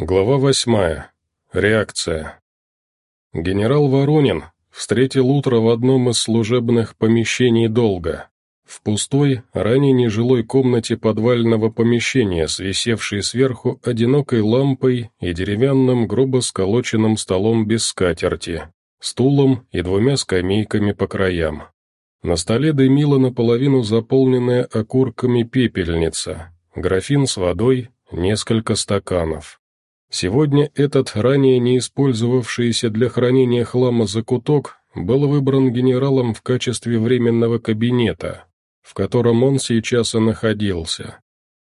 Глава восьмая. Реакция. Генерал Воронин встретил утро в одном из служебных помещений долго. В пустой, ранее нежилой комнате подвального помещения, свисевшей сверху одинокой лампой и деревянным грубо сколоченным столом без скатерти, стулом и двумя скамейками по краям. На столе дымила наполовину заполненная окурками пепельница, графин с водой, несколько стаканов. Сегодня этот, ранее не использовавшийся для хранения хлама закуток, был выбран генералом в качестве временного кабинета, в котором он сейчас и находился.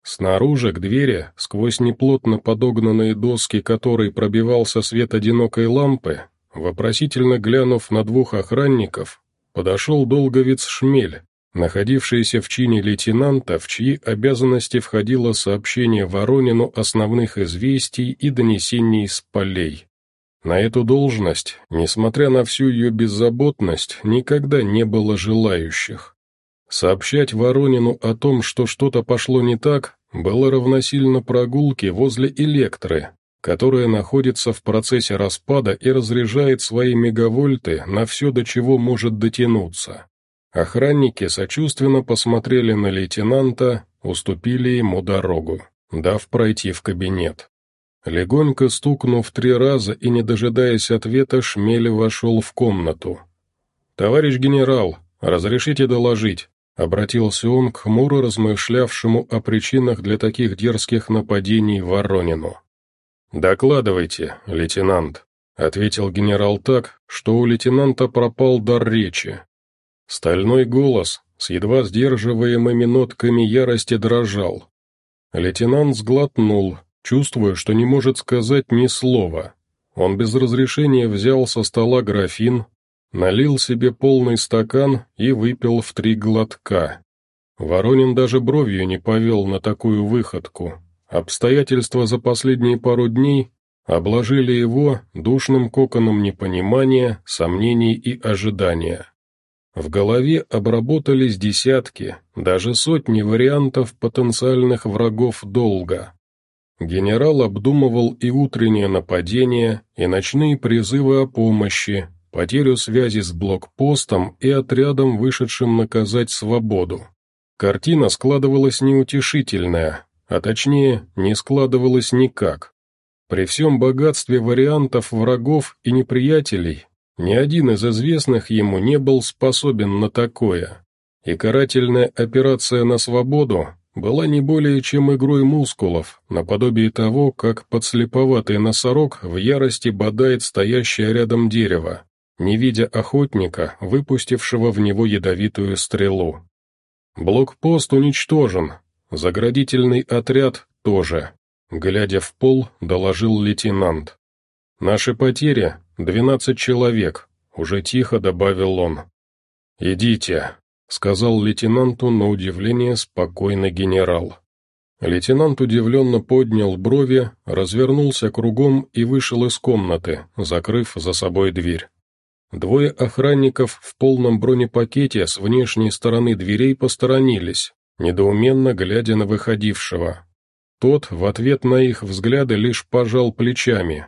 Снаружи, к двери, сквозь неплотно подогнанные доски которой пробивался свет одинокой лампы, вопросительно глянув на двух охранников, подошел долговец Шмель, находившийся в чине лейтенанта, в чьи обязанности входило сообщение Воронину основных известий и донесений с полей. На эту должность, несмотря на всю ее беззаботность, никогда не было желающих. Сообщать Воронину о том, что что-то пошло не так, было равносильно прогулке возле Электры, которая находится в процессе распада и разряжает свои мегавольты на все, до чего может дотянуться. Охранники сочувственно посмотрели на лейтенанта, уступили ему дорогу, дав пройти в кабинет. Легонько стукнув три раза и не дожидаясь ответа, Шмель вошел в комнату. «Товарищ генерал, разрешите доложить?» Обратился он к хмуро размышлявшему о причинах для таких дерзких нападений Воронину. «Докладывайте, лейтенант», — ответил генерал так, что у лейтенанта пропал дар речи. Стальной голос с едва сдерживаемыми нотками ярости дрожал. Лейтенант сглотнул, чувствуя, что не может сказать ни слова. Он без разрешения взял со стола графин, налил себе полный стакан и выпил в три глотка. Воронин даже бровью не повел на такую выходку. Обстоятельства за последние пару дней обложили его душным коконом непонимания, сомнений и ожидания. В голове обработались десятки, даже сотни вариантов потенциальных врагов долга. Генерал обдумывал и утреннее нападение, и ночные призывы о помощи, потерю связи с блокпостом и отрядом, вышедшим наказать свободу. Картина складывалась неутешительная, а точнее, не складывалась никак. При всем богатстве вариантов врагов и неприятелей, ни один из известных ему не был способен на такое, и карательная операция на свободу была не более чем игрой мускулов, наподобие того, как подслеповатый носорог в ярости бодает стоящее рядом дерево, не видя охотника, выпустившего в него ядовитую стрелу. Блокпост уничтожен, заградительный отряд тоже, глядя в пол, доложил лейтенант. Наши потери «Двенадцать человек», — уже тихо добавил он. «Идите», — сказал лейтенанту на удивление спокойный генерал. Лейтенант удивленно поднял брови, развернулся кругом и вышел из комнаты, закрыв за собой дверь. Двое охранников в полном бронепакете с внешней стороны дверей посторонились, недоуменно глядя на выходившего. Тот в ответ на их взгляды лишь пожал плечами,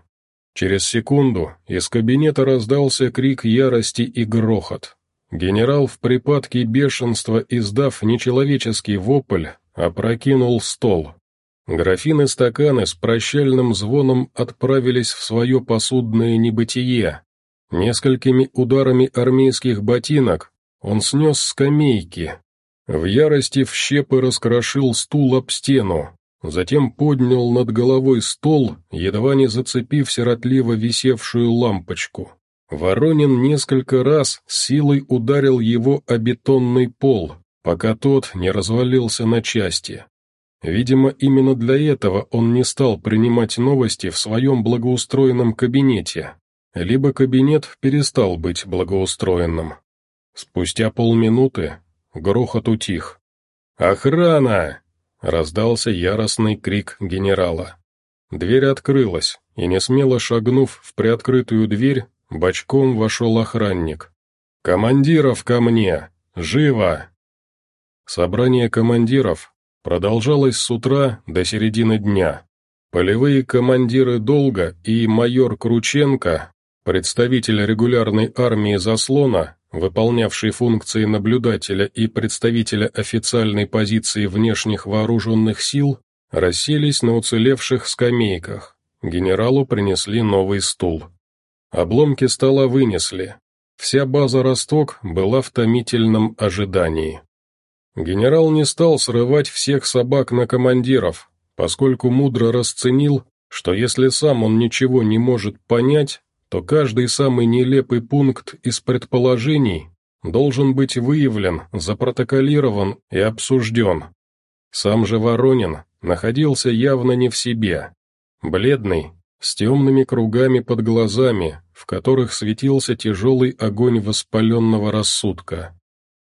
Через секунду из кабинета раздался крик ярости и грохот. Генерал в припадке бешенства, издав нечеловеческий вопль, опрокинул стол. Графины стаканы с прощальным звоном отправились в свое посудное небытие. Несколькими ударами армейских ботинок он снес скамейки. В ярости в щепы раскрошил стул об стену, Затем поднял над головой стол, едва не зацепив сиротливо висевшую лампочку. Воронин несколько раз силой ударил его о бетонный пол, пока тот не развалился на части. Видимо, именно для этого он не стал принимать новости в своем благоустроенном кабинете, либо кабинет перестал быть благоустроенным. Спустя полминуты грохот утих. «Охрана!» Раздался яростный крик генерала. Дверь открылась, и несмело шагнув в приоткрытую дверь, бочком вошел охранник. «Командиров ко мне! Живо!» Собрание командиров продолжалось с утра до середины дня. Полевые командиры Долга и майор Крученко, представитель регулярной армии Заслона, выполнявший функции наблюдателя и представителя официальной позиции внешних вооруженных сил, расселись на уцелевших скамейках. Генералу принесли новый стул. Обломки стола вынесли. Вся база «Росток» была в томительном ожидании. Генерал не стал срывать всех собак на командиров, поскольку мудро расценил, что если сам он ничего не может понять, то каждый самый нелепый пункт из предположений должен быть выявлен, запротоколирован и обсужден. Сам же Воронин находился явно не в себе. Бледный, с темными кругами под глазами, в которых светился тяжелый огонь воспаленного рассудка.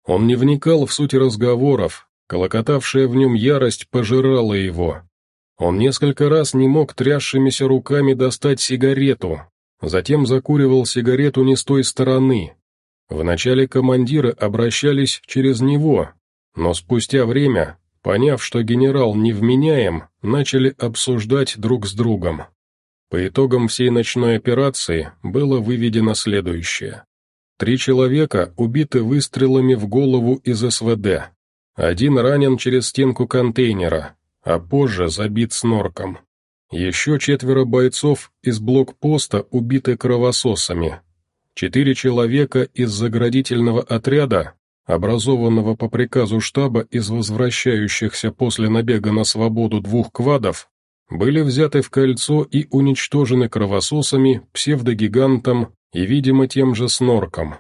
Он не вникал в суть разговоров, колокотавшая в нем ярость пожирала его. Он несколько раз не мог трясшимися руками достать сигарету, затем закуривал сигарету не с той стороны. Вначале командиры обращались через него, но спустя время, поняв, что генерал невменяем, начали обсуждать друг с другом. По итогам всей ночной операции было выведено следующее. Три человека убиты выстрелами в голову из СВД. Один ранен через стенку контейнера, а позже забит снорком. Еще четверо бойцов из блокпоста убиты кровососами. Четыре человека из заградительного отряда, образованного по приказу штаба из возвращающихся после набега на свободу двух квадов, были взяты в кольцо и уничтожены кровососами, псевдогигантом и, видимо, тем же снорком.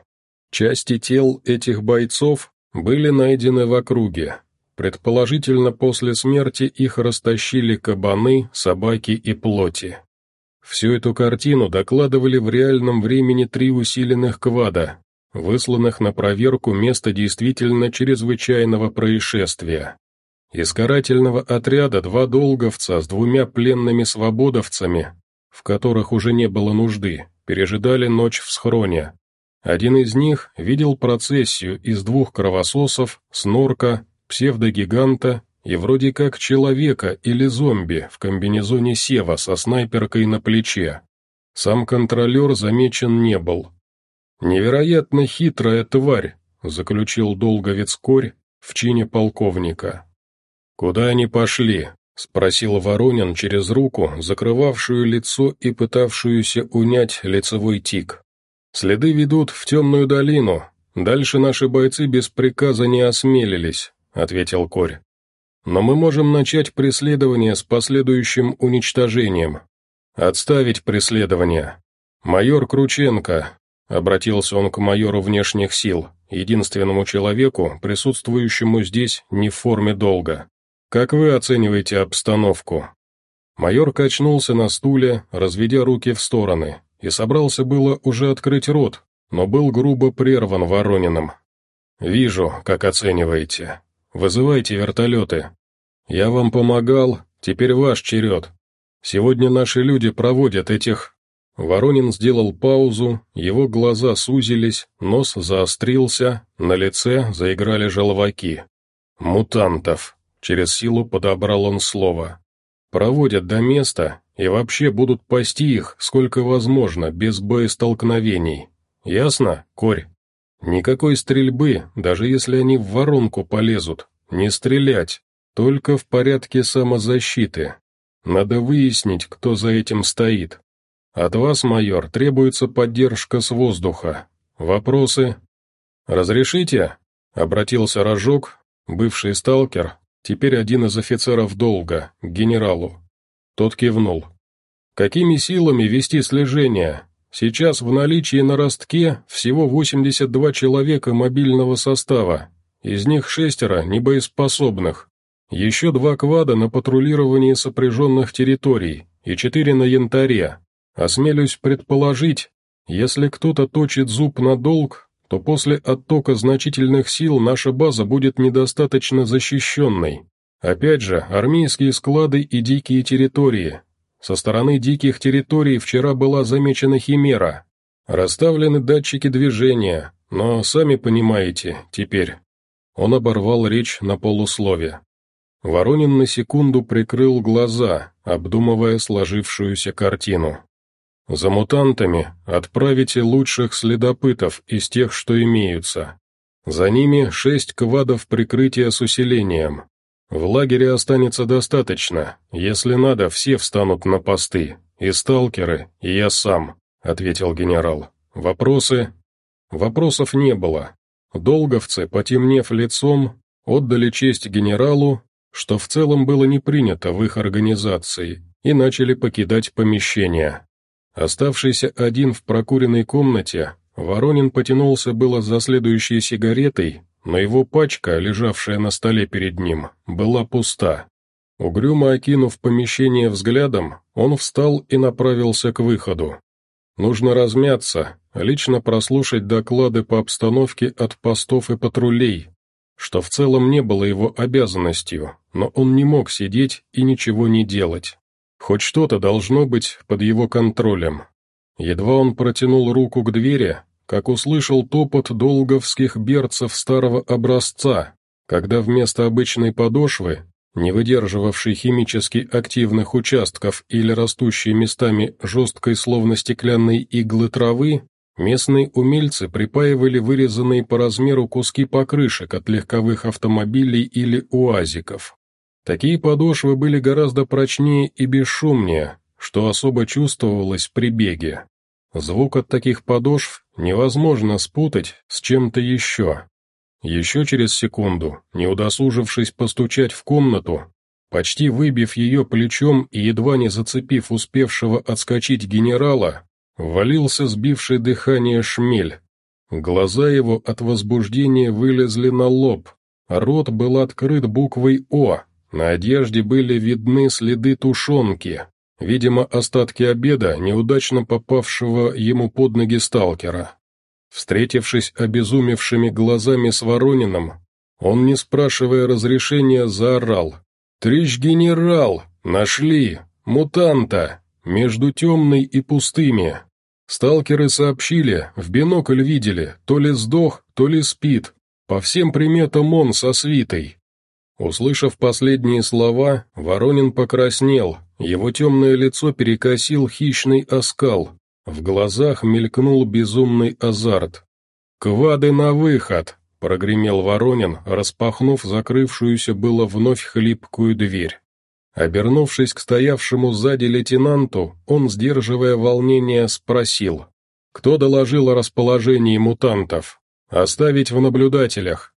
Части тел этих бойцов были найдены в округе. Предположительно, после смерти их растащили кабаны, собаки и плоти. Всю эту картину докладывали в реальном времени три усиленных квада, высланных на проверку места действительно чрезвычайного происшествия. Из карательного отряда два долговца с двумя пленными свободовцами, в которых уже не было нужды, пережидали ночь в схроне. Один из них видел процессию из двух кровососов, снорка, псевдогиганта и вроде как человека или зомби в комбинезоне Сева со снайперкой на плече. Сам контролер замечен не был. «Невероятно хитрая тварь», — заключил долговец Корь в чине полковника. «Куда они пошли?» — спросил Воронин через руку, закрывавшую лицо и пытавшуюся унять лицевой тик. «Следы ведут в темную долину. Дальше наши бойцы без приказа не осмелились», — ответил Корь. «Но мы можем начать преследование с последующим уничтожением. Отставить преследование. Майор Крученко», — обратился он к майору внешних сил, единственному человеку, присутствующему здесь не в форме долга. Как вы оцениваете обстановку?» Майор качнулся на стуле, разведя руки в стороны, и собрался было уже открыть рот, но был грубо прерван Ворониным. «Вижу, как оцениваете. Вызывайте вертолеты. Я вам помогал, теперь ваш черед. Сегодня наши люди проводят этих...» Воронин сделал паузу, его глаза сузились, нос заострился, на лице заиграли желваки. «Мутантов», Через силу подобрал он слово. Проводят до места и вообще будут пасти их, сколько возможно, без боестолкновений. Ясно, Корь? Никакой стрельбы, даже если они в воронку полезут. Не стрелять, только в порядке самозащиты. Надо выяснить, кто за этим стоит. От вас, майор, требуется поддержка с воздуха. Вопросы? «Разрешите?» — обратился Рожок, бывший сталкер, Теперь один из офицеров долга, к генералу. Тот кивнул. «Какими силами вести слежение? Сейчас в наличии на ростке всего 82 человека мобильного состава, из них шестеро небоеспособных, еще два квада на патрулировании сопряженных территорий и четыре на янтаре. Осмелюсь предположить, если кто-то точит зуб на долг, то после оттока значительных сил наша база будет недостаточно защищенной. Опять же, армейские склады и дикие территории. Со стороны диких территорий вчера была замечена химера. Расставлены датчики движения, но, сами понимаете, теперь... Он оборвал речь на полуслове. Воронин на секунду прикрыл глаза, обдумывая сложившуюся картину. «За мутантами отправите лучших следопытов из тех, что имеются. За ними шесть квадов прикрытия с усилением. В лагере останется достаточно, если надо, все встанут на посты, и сталкеры, и я сам», — ответил генерал. «Вопросы?» Вопросов не было. Долговцы, потемнев лицом, отдали честь генералу, что в целом было не принято в их организации, и начали покидать помещение. Оставшийся один в прокуренной комнате, Воронин потянулся было за следующей сигаретой, но его пачка, лежавшая на столе перед ним, была пуста. Угрюмо окинув помещение взглядом, он встал и направился к выходу. Нужно размяться, лично прослушать доклады по обстановке от постов и патрулей, что в целом не было его обязанностью, но он не мог сидеть и ничего не делать. Хоть что-то должно быть под его контролем. Едва он протянул руку к двери, как услышал топот долговских берцев старого образца, когда вместо обычной подошвы, не выдерживавшей химически активных участков или растущей местами жесткой словно стеклянной иглы травы, Местные умельцы припаивали вырезанные по размеру куски покрышек от легковых автомобилей или уазиков. Такие подошвы были гораздо прочнее и бесшумнее, что особо чувствовалось при беге. Звук от таких подошв невозможно спутать с чем-то еще. Еще через секунду, не удосужившись постучать в комнату, почти выбив ее плечом и едва не зацепив успевшего отскочить генерала, Валился сбивший дыхание шмель. Глаза его от возбуждения вылезли на лоб, рот был открыт буквой «О», на одежде были видны следы тушенки, видимо, остатки обеда, неудачно попавшего ему под ноги сталкера. Встретившись обезумевшими глазами с Воронином, он, не спрашивая разрешения, заорал. «Трищ генерал! Нашли! Мутанта! Между темной и пустыми!» Сталкеры сообщили, в бинокль видели, то ли сдох, то ли спит. По всем приметам он со свитой. Услышав последние слова, Воронин покраснел, его темное лицо перекосил хищный оскал, в глазах мелькнул безумный азарт. «Квады на выход!» — прогремел Воронин, распахнув закрывшуюся было вновь хлипкую дверь. Обернувшись к стоявшему сзади лейтенанту, он, сдерживая волнение, спросил. «Кто доложил о расположении мутантов? Оставить в наблюдателях.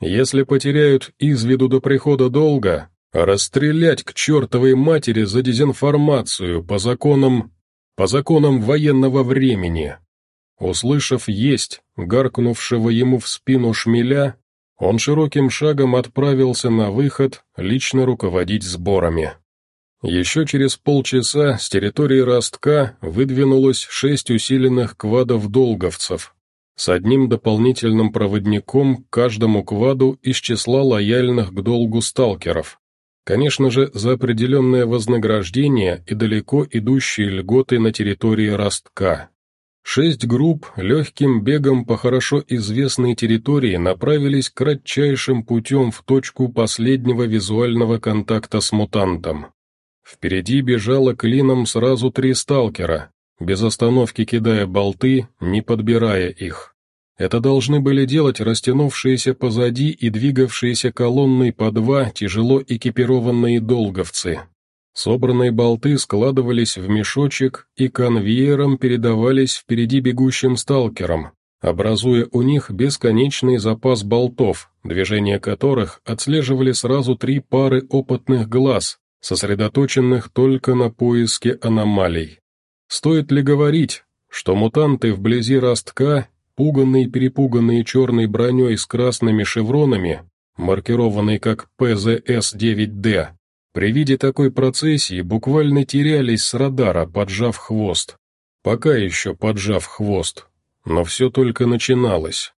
Если потеряют из виду до прихода долга, расстрелять к чертовой матери за дезинформацию по законам... по законам военного времени». Услышав «есть», гаркнувшего ему в спину шмеля, он широким шагом отправился на выход лично руководить сборами. Еще через полчаса с территории Ростка выдвинулось шесть усиленных квадов-долговцев с одним дополнительным проводником к каждому кваду из числа лояльных к долгу сталкеров. Конечно же, за определенное вознаграждение и далеко идущие льготы на территории Ростка. Шесть групп легким бегом по хорошо известной территории направились кратчайшим путем в точку последнего визуального контакта с мутантом. Впереди бежало клином сразу три сталкера, без остановки кидая болты, не подбирая их. Это должны были делать растянувшиеся позади и двигавшиеся колонной по два тяжело экипированные долговцы. Собранные болты складывались в мешочек и конвейером передавались впереди бегущим сталкерам, образуя у них бесконечный запас болтов, движение которых отслеживали сразу три пары опытных глаз, сосредоточенных только на поиске аномалий. Стоит ли говорить, что мутанты вблизи ростка, пуганные-перепуганные черной броней с красными шевронами, маркированные как ПЗС-9Д, при виде такой процессии буквально терялись с радара, поджав хвост. Пока еще поджав хвост. Но все только начиналось.